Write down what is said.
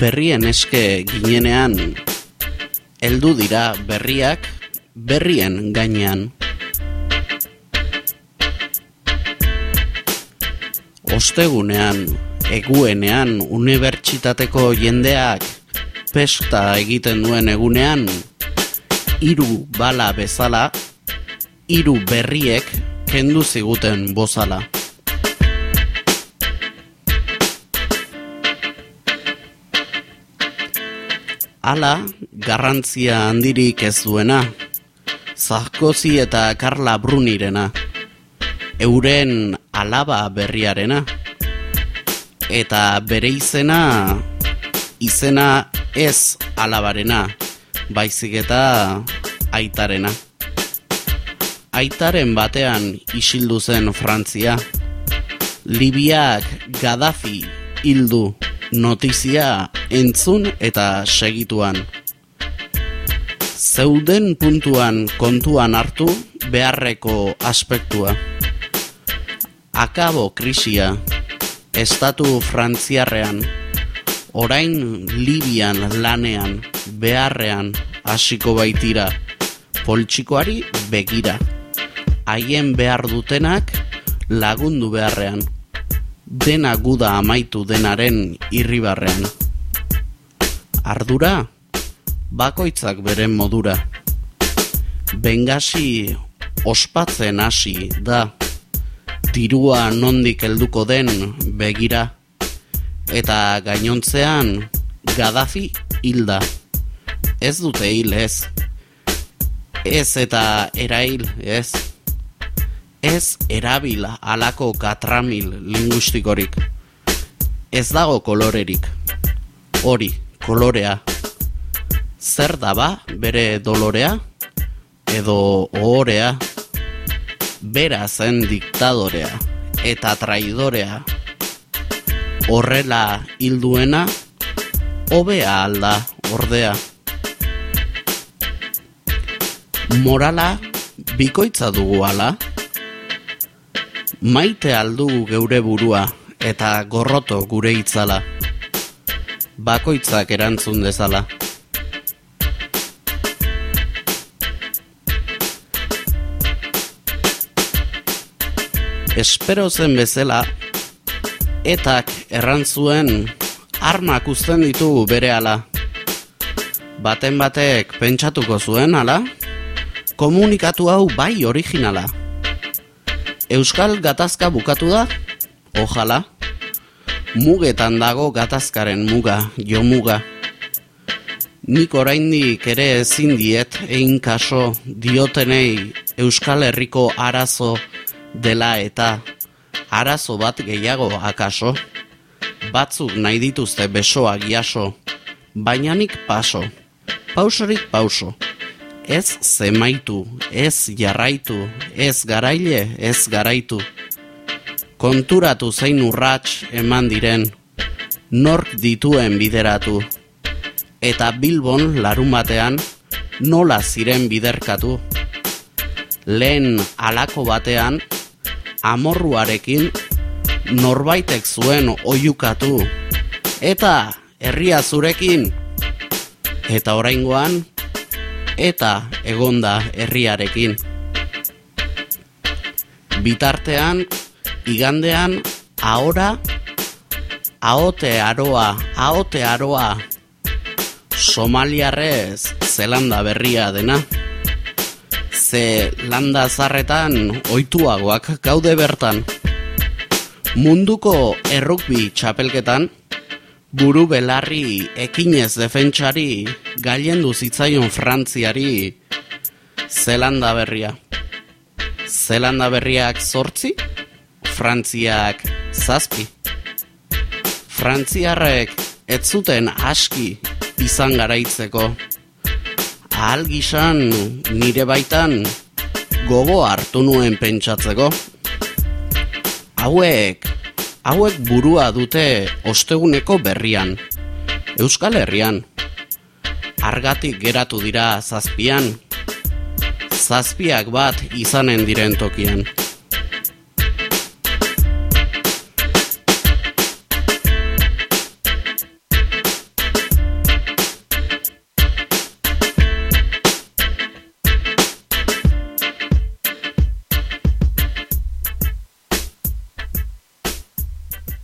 berrien eske ginenean, heldu dira berriak berrien gainean. Ostegunean, eguenean, unibertsitateko jendeak pesta egiten duen egunean, hiru bala bezala, hiru berriek kendu ziguten bozala. Hala, garrantzia handirik ez duena, Zarkozi eta Karla Brunirena, euren alaba berriarena, eta bere izena, izena ez alabarena, baizik eta aitarena. Aitaren batean isildu zen Frantzia, Libiak Gaddafi hildu notizia entzun eta segituan. Zeuden puntuan kontuan hartu beharreko aspektua. Akabo krisia, estatu frantziarrean, orain Libian lanean, beharrean, hasiko baitira, poltsikoari begira. Haien behar dutenak lagundu beharrean dena guda amaitu denaren irribarrean. Ardura, bakoitzak beren modura. Bengasi ospatzen hasi da, tirua nondik helduko den begira, eta gainontzean Gaddafi hilda. Ez dute hil ez. Ez eta erail ez ez erabila alako katramil lingustikorik. Ez dago kolorerik. Hori, kolorea. Zer daba bere dolorea? Edo ohorea? Bera zen diktadorea eta traidorea. Horrela hilduena, hobea alda ordea. Morala bikoitza dugu ala? Maite aldu geure burua eta gorroto gure itzala. Bakoitzak erantzun dezala. Espero zen bezala, etak errantzuen armak uzten ditugu bere ala. Baten batek pentsatuko zuen ala, komunikatu hau bai originala. Euskal gatazka bukatu da? Ojala. Mugetan dago gatazkaren muga, jo muga. Nik oraindik ere ezin diet egin kaso diotenei Euskal Herriko arazo dela eta arazo bat gehiago akaso. Batzuk nahi dituzte besoa giaso, baina nik paso, pausorik pauso ez zemaitu, ez jarraitu, ez garaile, ez garaitu. Konturatu zein urrats eman diren, nork dituen bideratu. Eta Bilbon larun batean, nola ziren biderkatu. Lehen alako batean, amorruarekin, norbaitek zuen oiukatu. Eta herria zurekin, eta oraingoan, eta egonda herriarekin. Bitartean, igandean, ahora, aote aroa, aote aroa, somaliarrez zelanda berria dena. Ze landa zarretan oituagoak gaude bertan. Munduko errukbi txapelketan, buru belarri ekinez defentsari gailendu zitzaion Frantziari Zelanda berria. Zelanda berriak zortzi, Frantziak zazpi. Frantziarrek ez zuten aski izan garaitzeko. Ahal gizan nire baitan gogo hartu nuen pentsatzeko. Hauek hauek burua dute osteguneko berrian. Euskal Herrian. Argatik geratu dira zazpian. Zazpiak bat izanen diren tokian.